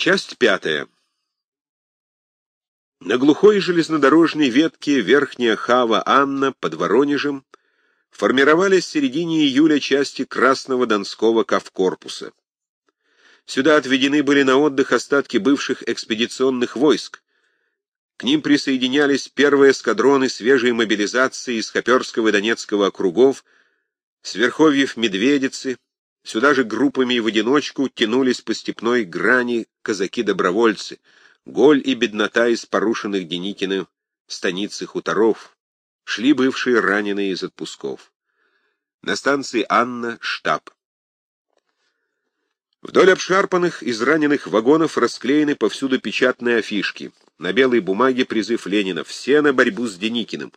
Часть пятая. На глухой железнодорожной ветке Верхняя Хава Анна под Воронежем формировались в середине июля части Красного Донского Кавкорпуса. Сюда отведены были на отдых остатки бывших экспедиционных войск. К ним присоединялись первые эскадроны свежей мобилизации из Хоперского и Донецкого округов, с верховьев Медведицы, Сюда же группами и в одиночку тянулись по степной грани казаки-добровольцы, голь и беднота из порушенных Деникиным станицы хуторов, шли бывшие раненые из отпусков. На станции Анна — штаб. Вдоль обшарпанных, израненных вагонов расклеены повсюду печатные афишки. На белой бумаге призыв Ленина «Все на борьбу с Деникиным».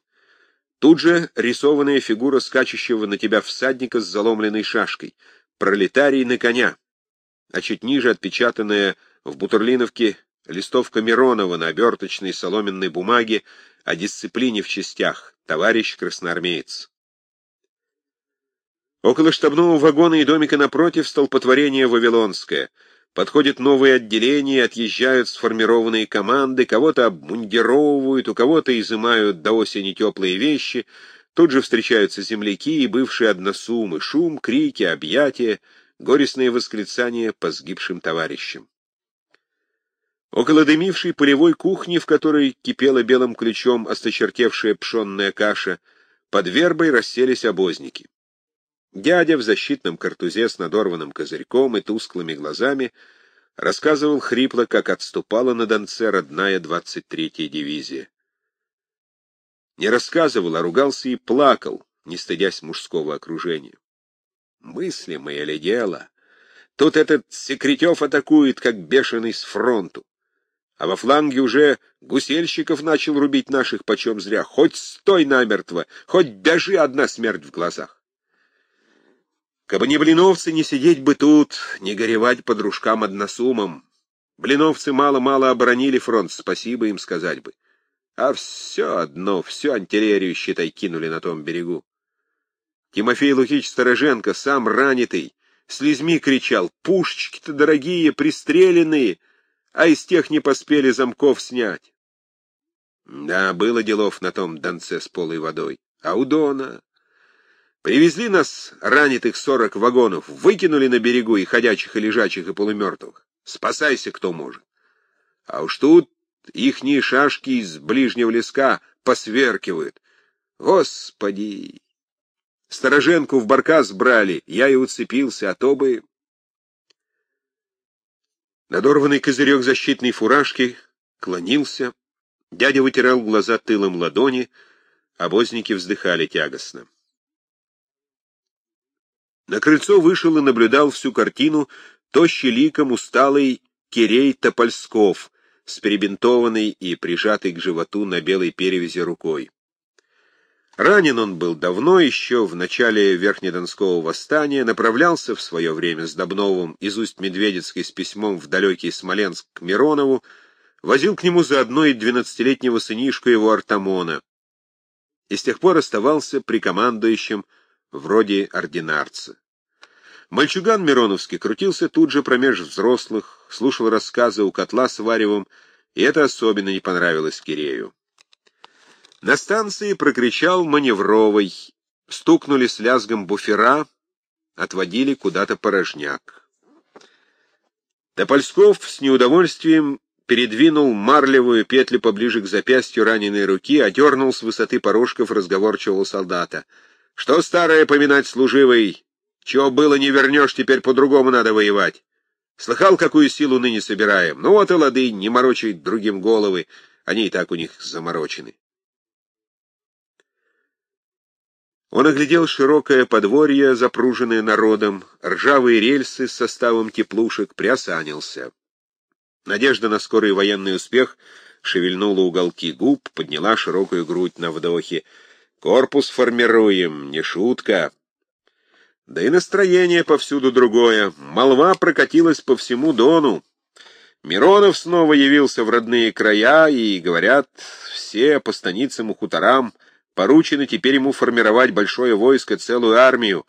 Тут же рисованная фигура скачущего на тебя всадника с заломленной шашкой — «Пролетарий на коня», а чуть ниже отпечатанная в Бутурлиновке листовка Миронова на оберточной соломенной бумаге о дисциплине в частях, товарищ красноармеец. Около штабного вагона и домика напротив столпотворение Вавилонское. Подходят новые отделения, отъезжают сформированные команды, кого-то обмундировывают, у кого-то изымают до осени теплые вещи — Тут же встречаются земляки и бывшие односумы, шум, крики, объятия, горестные восклицания по сгибшим товарищам. Около дымившей полевой кухни, в которой кипела белым ключом осточертевшая пшенная каша, под вербой расселись обозники. Дядя в защитном картузе с надорванным козырьком и тусклыми глазами рассказывал хрипло, как отступала на Донце родная 23-я дивизия. Не рассказывал, а ругался и плакал, не стыдясь мужского окружения. Мыслимое ли дело? Тут этот Секретев атакует, как бешеный с фронту. А во фланге уже гусельщиков начал рубить наших почем зря. Хоть стой намертво, хоть бежи одна смерть в глазах. Кабы не блиновцы, не сидеть бы тут, не горевать по дружкам-односумам. Блиновцы мало-мало оборонили фронт, спасибо им сказать бы. А все одно, всю антилерию, считай, кинули на том берегу. Тимофей Лукич Стороженко, сам ранитый, слезьми кричал, пушечки-то дорогие, пристреленные, а из тех не поспели замков снять. Да, было делов на том донце с полой водой. А у Дона... Привезли нас, ранитых сорок вагонов, выкинули на берегу и ходячих, и лежачих, и полумертвых. Спасайся, кто может. А уж тут Ихние шашки из ближнего леска посверкивают. Господи! Стороженку в баркас брали, я и уцепился, а то бы... Надорванный козырек защитной фуражки клонился, дядя вытирал глаза тылом ладони, обозники вздыхали тягостно. На крыльцо вышел и наблюдал всю картину тощий ликом усталый Кирей Топольсков, с перебинтованной и прижатой к животу на белой перевязи рукой. Ранен он был давно, еще в начале Верхнедонского восстания, направлялся в свое время с Добновым из Усть-Медведицкой с письмом в далекий Смоленск к Миронову, возил к нему заодно и двенадцатилетнего сынишку его Артамона, и с тех пор оставался прикомандующим вроде ординарца. Мальчуган Мироновский крутился тут же промеж взрослых, слушал рассказы у котла с варевом, и это особенно не понравилось Кирею. На станции прокричал маневровый, стукнули с лязгом буфера, отводили куда-то порожняк. Топольсков с неудовольствием передвинул марлевую петлю поближе к запястью раненой руки, одернул с высоты порожков разговорчивого солдата. — Что старое поминать служивый? Чего было не вернешь, теперь по-другому надо воевать. Слыхал, какую силу ныне собираем? Ну вот и лады, не морочай другим головы, они и так у них заморочены. Он оглядел широкое подворье, запруженное народом, ржавые рельсы с составом теплушек, приосанился. Надежда на скорый военный успех шевельнула уголки губ, подняла широкую грудь на вдохе. «Корпус формируем, не шутка!» Да и настроение повсюду другое. Молва прокатилась по всему Дону. Миронов снова явился в родные края, и, говорят, все по станицам и хуторам поручены теперь ему формировать большое войско, целую армию,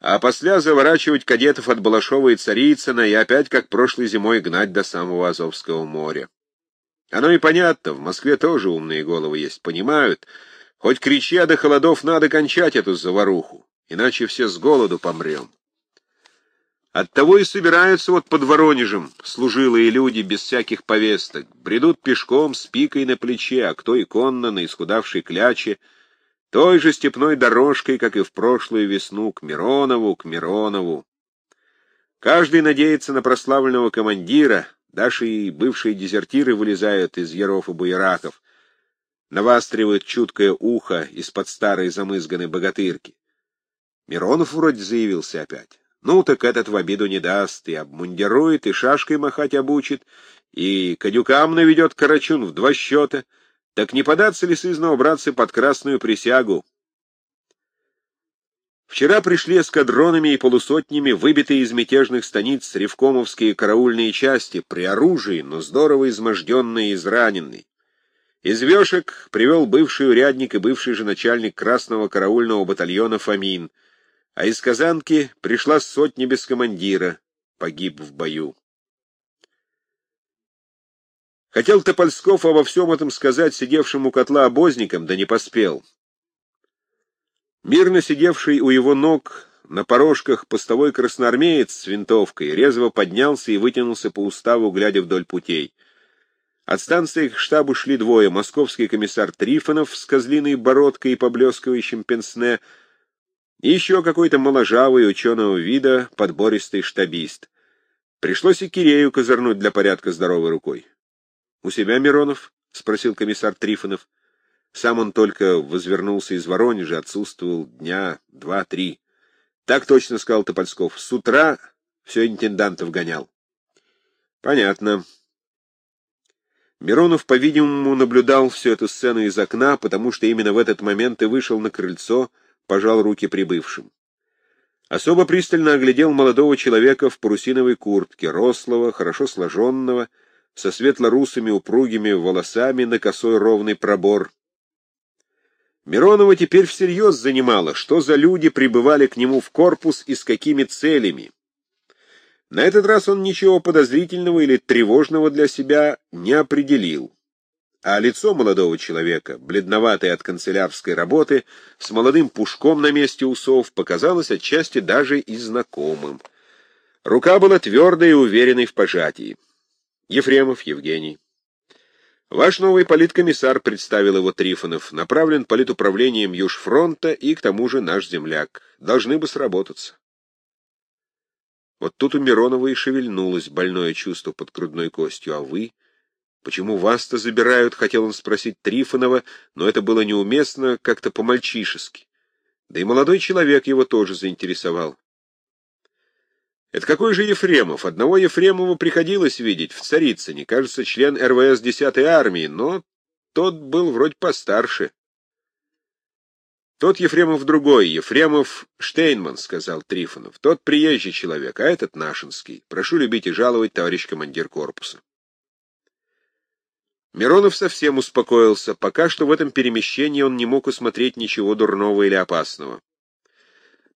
а после заворачивать кадетов от Балашова и Царицына и опять, как прошлой зимой, гнать до самого Азовского моря. Оно и понятно, в Москве тоже умные головы есть, понимают. Хоть кричи, а до холодов надо кончать эту заваруху, иначе все с голоду помрем. Оттого и собираются вот под Воронежем служилые люди без всяких повесток, бредут пешком с пикой на плече, а кто и конно на исхудавшей кляче, той же степной дорожкой, как и в прошлую весну, к Миронову, к Миронову. Каждый надеется на прославленного командира, даже и бывшие дезертиры вылезают из яров и буераков, навастривают чуткое ухо из-под старой замызганной богатырки. Миронов вроде заявился опять. Ну, так этот в обиду не даст, и обмундирует, и шашкой махать обучит, и кадюкам наведет карачун в два счета. Так не податься ли сызново, братцы, под красную присягу? Вчера пришли эскадронами и полусотнями выбитые из мятежных станиц ревкомовские караульные части, при оружии, но здорово изможденные и израненные. Из вешек привел бывший урядник и бывший же начальник Красного караульного батальона Фомин — а из Казанки пришла сотня без командира, погиб в бою. Хотел Топольсков обо всем этом сказать сидевшим у котла обозникам, да не поспел. Мирно сидевший у его ног на порожках постовой красноармеец с винтовкой резво поднялся и вытянулся по уставу, глядя вдоль путей. От станции к штабу шли двое — московский комиссар Трифонов с козлиной бородкой и поблескивающим пенсне — и еще какой-то моложавый ученого вида подбористый штабист. Пришлось и Кирею козырнуть для порядка здоровой рукой. — У себя, Миронов? — спросил комиссар Трифонов. Сам он только возвернулся из Воронежа, отсутствовал дня два-три. — Так точно, — сказал Топольсков. — С утра все интендантов гонял. — Понятно. Миронов, по-видимому, наблюдал всю эту сцену из окна, потому что именно в этот момент и вышел на крыльцо, пожал руки прибывшим. Особо пристально оглядел молодого человека в парусиновой куртке, рослого, хорошо сложенного, со светло-русыми упругими волосами на косой ровный пробор. Миронова теперь всерьез занимало, что за люди прибывали к нему в корпус и с какими целями. На этот раз он ничего подозрительного или тревожного для себя не определил а лицо молодого человека, бледноватое от канцелярской работы, с молодым пушком на месте усов, показалось отчасти даже и знакомым. Рука была твердой и уверенной в пожатии. Ефремов Евгений. Ваш новый политкомиссар, представил его Трифонов, направлен политуправлением Южфронта и, к тому же, наш земляк. Должны бы сработаться. Вот тут у Миронова и шевельнулось больное чувство под грудной костью. А вы... Почему вас-то забирают, хотел он спросить Трифонова, но это было неуместно, как-то по-мальчишески. Да и молодой человек его тоже заинтересовал. Это какой же Ефремов? Одного Ефремова приходилось видеть в Царицыне, кажется, член РВС 10-й армии, но тот был вроде постарше. Тот Ефремов другой, Ефремов Штейнман, — сказал Трифонов. Тот приезжий человек, а этот нашинский. Прошу любить и жаловать, товарищ командир корпуса. Миронов совсем успокоился. Пока что в этом перемещении он не мог усмотреть ничего дурного или опасного.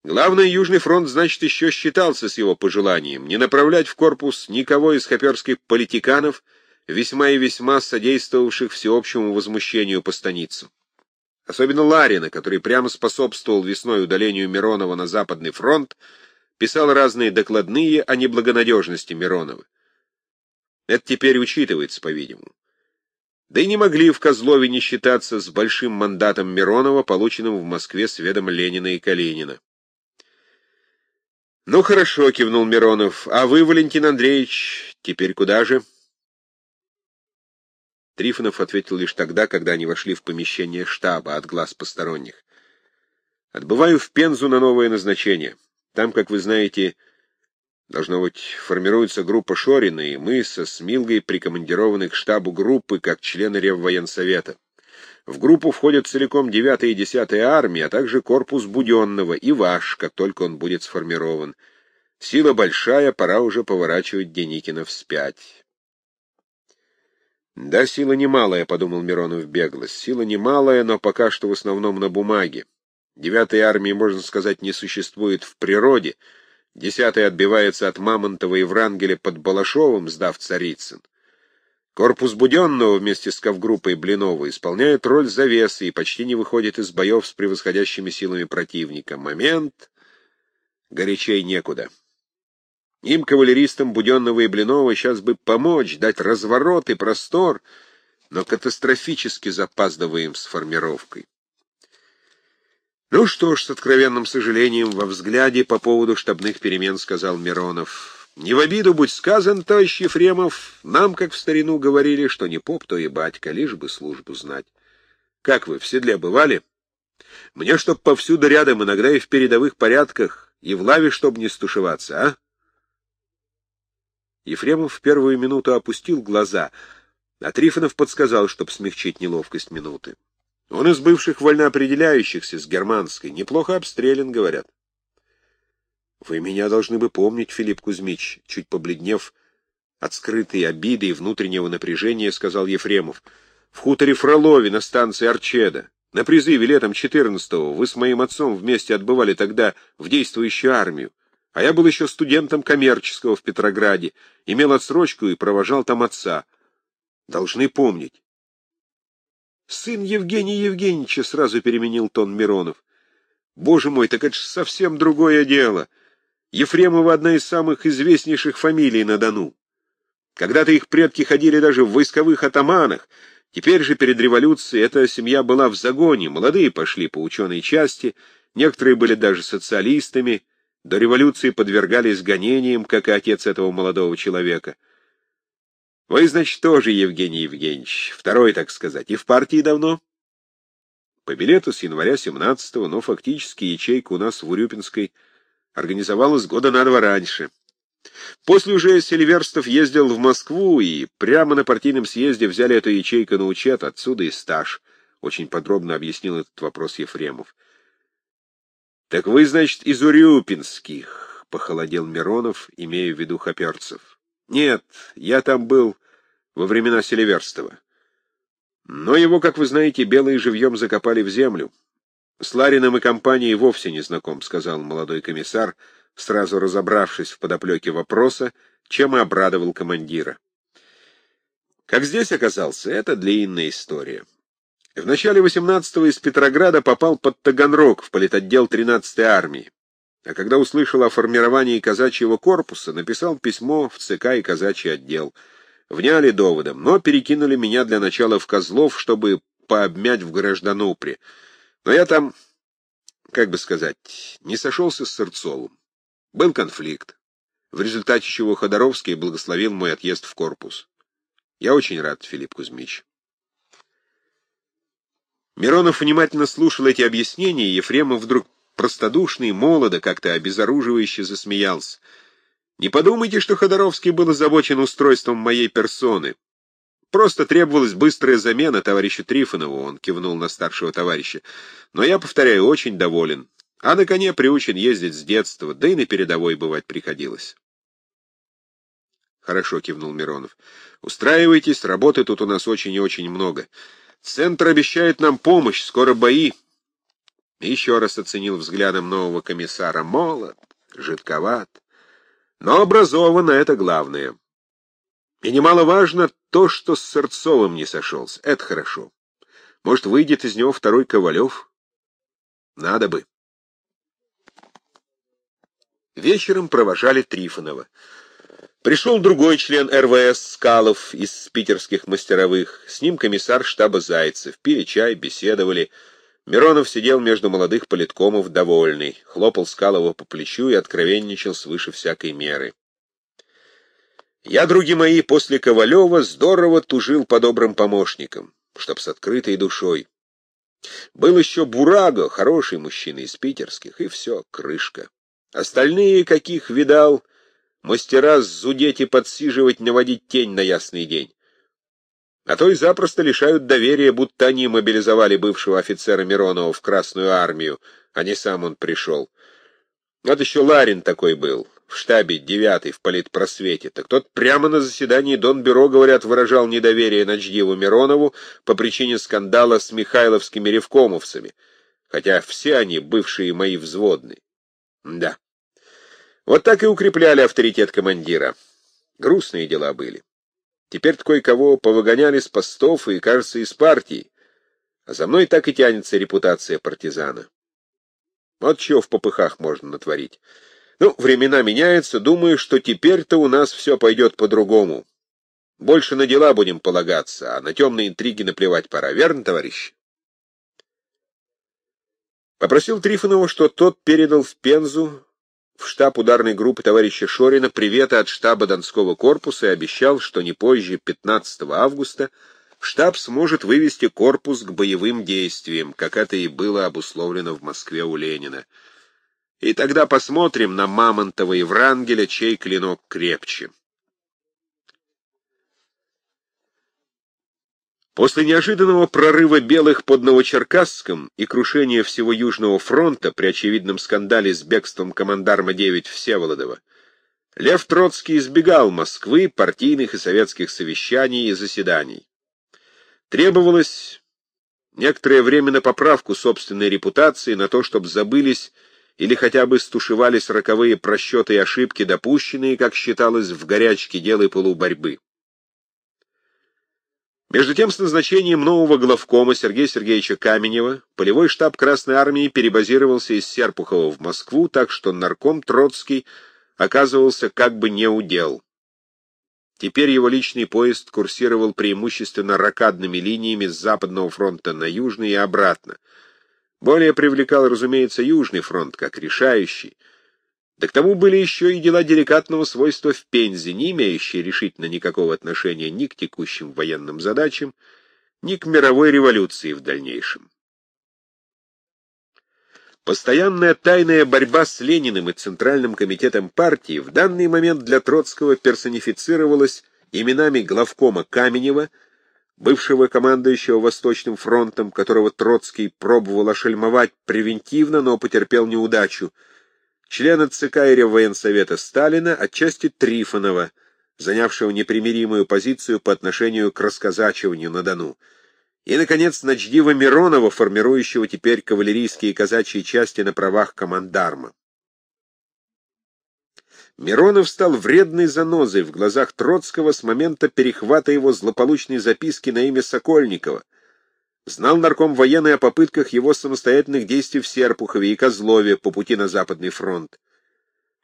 Главный Южный фронт, значит, еще считался с его пожеланием не направлять в корпус никого из хоперских политиканов, весьма и весьма содействовавших всеобщему возмущению по станицам. Особенно Ларина, который прямо способствовал весной удалению Миронова на Западный фронт, писал разные докладные о неблагонадежности Миронова. Это теперь учитывается, по-видимому. Да и не могли в Козлове не считаться с большим мандатом Миронова, полученным в Москве с ведом Ленина и Калинина. «Ну, хорошо», — кивнул Миронов. «А вы, Валентин Андреевич, теперь куда же?» Трифонов ответил лишь тогда, когда они вошли в помещение штаба от глаз посторонних. «Отбываю в Пензу на новое назначение. Там, как вы знаете, Должно быть, формируется группа Шорина, и мы со Смилгой прикомандированы к штабу группы как члены Реввоенсовета. В группу входят целиком 9 и 10 армии, а также корпус Буденного и ваш, как только он будет сформирован. Сила большая, пора уже поворачивать Деникина вспять. «Да, сила немалая», — подумал Миронов бегло. «Сила немалая, но пока что в основном на бумаге. Девятой армии, можно сказать, не существует в природе. Десятая отбивается от Мамонтова и Врангеля под Балашовым, сдав Царицын. Корпус Буденного вместе с Ковгруппой Блинова исполняет роль завесы и почти не выходит из боев с превосходящими силами противника. Момент горячей некуда. Им, кавалеристам Буденного и Блинова, сейчас бы помочь, дать разворот и простор, но катастрофически запаздываем с формировкой. Ну что ж, с откровенным сожалением во взгляде по поводу штабных перемен сказал Миронов. Не в обиду будь сказан, товарищ Ефремов, нам, как в старину, говорили, что не поп, то и батька, лишь бы службу знать. Как вы, в седле бывали? Мне чтоб повсюду рядом, иногда и в передовых порядках, и в лаве, чтоб не стушеваться, а? Ефремов в первую минуту опустил глаза, а Трифонов подсказал, чтоб смягчить неловкость минуты. Он из бывших вольноопределяющихся с германской. Неплохо обстрелян, говорят. Вы меня должны бы помнить, Филипп Кузьмич, чуть побледнев от скрытой обиды и внутреннего напряжения, сказал Ефремов. В хуторе Фролове на станции Арчеда. На призыве летом 14-го вы с моим отцом вместе отбывали тогда в действующую армию. А я был еще студентом коммерческого в Петрограде, имел отсрочку и провожал там отца. Должны помнить. Сын Евгения Евгеньевича сразу переменил тон Миронов. Боже мой, так это же совсем другое дело. Ефремова одна из самых известнейших фамилий на Дону. Когда-то их предки ходили даже в войсковых атаманах. Теперь же перед революцией эта семья была в загоне, молодые пошли по ученой части, некоторые были даже социалистами, до революции подвергались гонениям, как и отец этого молодого человека. Вы, значит, тоже, Евгений Евгеньевич, второй, так сказать, и в партии давно? По билету с января 17-го, но фактически ячейка у нас в Урюпинской организовалась года на два раньше. После уже Сильверстов ездил в Москву, и прямо на партийном съезде взяли эту ячейку на учет, отсюда и стаж. Очень подробно объяснил этот вопрос Ефремов. — Так вы, значит, из Урюпинских, — похолодел Миронов, имея в виду хоперцев. — Нет, я там был во времена Селиверстова. Но его, как вы знаете, белые живьем закопали в землю. С Ларином и компанией вовсе не знаком, — сказал молодой комиссар, сразу разобравшись в подоплеке вопроса, чем и обрадовал командира. Как здесь оказался, это длинная история. В начале 18-го из Петрограда попал под Таганрог в политотдел 13-й армии. А когда услышал о формировании казачьего корпуса, написал письмо в ЦК и казачий отдел — Вняли доводом, но перекинули меня для начала в Козлов, чтобы пообмять в Гражданупре. Но я там, как бы сказать, не сошелся с Сырцовым. Был конфликт, в результате чего Ходоровский благословил мой отъезд в корпус. Я очень рад, Филипп Кузьмич. Миронов внимательно слушал эти объяснения, и Ефремов вдруг простодушный, молодо, как-то обезоруживающе засмеялся. Не подумайте, что Ходоровский был озабочен устройством моей персоны. Просто требовалась быстрая замена товарищу Трифонову, он кивнул на старшего товарища. Но я, повторяю, очень доволен. А на коне приучен ездить с детства, да и на передовой бывать приходилось. Хорошо, кивнул Миронов. Устраивайтесь, работы тут у нас очень и очень много. Центр обещает нам помощь, скоро бои. Еще раз оценил взглядом нового комиссара. Молод, жидковат. Но образованно — это главное. И немаловажно то, что с Сырцовым не сошелся. Это хорошо. Может, выйдет из него второй Ковалев? Надо бы. Вечером провожали Трифонова. Пришел другой член РВС Скалов из питерских мастеровых. С ним комиссар штаба Зайцев. Пили чай, беседовали. Миронов сидел между молодых политкомов довольный, хлопал Скалова по плечу и откровенничал свыше всякой меры. Я, други мои, после Ковалева здорово тужил по добрым помощникам, чтоб с открытой душой. Был еще Бураго, хороший мужчина из питерских, и все, крышка. Остальные, каких видал, мастера зудеть и подсиживать, наводить тень на ясный день. А то и запросто лишают доверия, будто они мобилизовали бывшего офицера Миронова в Красную армию, а не сам он пришел. Вот еще Ларин такой был, в штабе девятый, в политпросвете. Так тот прямо на заседании Донбюро, говорят, выражал недоверие Ночдиву Миронову по причине скандала с михайловскими ревкомовцами. хотя все они бывшие мои взводные. Да. Вот так и укрепляли авторитет командира. Грустные дела были. Теперь кое-кого повыгоняли с постов и, кажется, из партии. А за мной так и тянется репутация партизана. Вот чего в попыхах можно натворить. Ну, времена меняются, думаю, что теперь-то у нас все пойдет по-другому. Больше на дела будем полагаться, а на темные интриги наплевать пора. Верно, товарищ? Попросил Трифонова, что тот передал в Пензу в штаб ударной группы товарища Шорина приветы от штаба Донского корпуса и обещал, что не позже 15 августа штаб сможет вывести корпус к боевым действиям, как это и было обусловлено в Москве у Ленина. И тогда посмотрим на Мамонтова и Врангеля, чей клинок крепче. После неожиданного прорыва белых под Новочеркасском и крушения всего Южного фронта при очевидном скандале с бегством командарма 9 Всеволодова, Лев Троцкий избегал Москвы, партийных и советских совещаний и заседаний. Требовалось некоторое время на поправку собственной репутации, на то, чтобы забылись или хотя бы стушевались роковые просчеты и ошибки, допущенные, как считалось, в горячке дел и полуборьбы. Между тем, с назначением нового главкома Сергея Сергеевича Каменева полевой штаб Красной Армии перебазировался из Серпухова в Москву, так что нарком Троцкий оказывался как бы не удел. Теперь его личный поезд курсировал преимущественно ракадными линиями с Западного фронта на Южный и обратно. Более привлекал, разумеется, Южный фронт, как решающий, да к тому были еще и дела деликатного свойства в Пензе, не имеющие решительно никакого отношения ни к текущим военным задачам, ни к мировой революции в дальнейшем. Постоянная тайная борьба с Лениным и Центральным комитетом партии в данный момент для Троцкого персонифицировалась именами главкома Каменева, бывшего командующего Восточным фронтом, которого Троцкий пробовал ошельмовать превентивно, но потерпел неудачу, члена ЦК и Реввоенсовета Сталина, отчасти Трифонова, занявшего непримиримую позицию по отношению к расказачиванию на Дону, и, наконец, Ночдива Миронова, формирующего теперь кавалерийские казачьи части на правах командарма. Миронов стал вредной занозой в глазах Троцкого с момента перехвата его злополучной записки на имя Сокольникова, Знал нарком военный о попытках его самостоятельных действий в Серпухове и Козлове по пути на Западный фронт.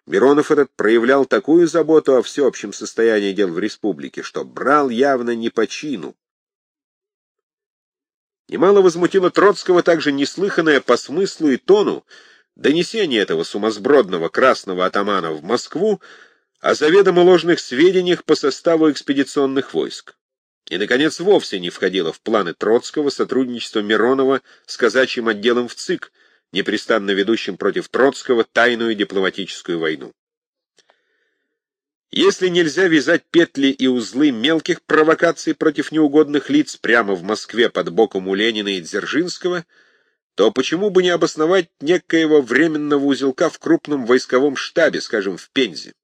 Миронов этот проявлял такую заботу о всеобщем состоянии дел в республике, что брал явно не по чину. Немало возмутило Троцкого также неслыханное по смыслу и тону донесение этого сумасбродного красного атамана в Москву о заведомо ложных сведениях по составу экспедиционных войск. И, наконец, вовсе не входило в планы Троцкого сотрудничество Миронова с казачьим отделом в ЦИК, непрестанно ведущим против Троцкого тайную дипломатическую войну. Если нельзя вязать петли и узлы мелких провокаций против неугодных лиц прямо в Москве под боком у Ленина и Дзержинского, то почему бы не обосновать некоего временного узелка в крупном войсковом штабе, скажем, в Пензе?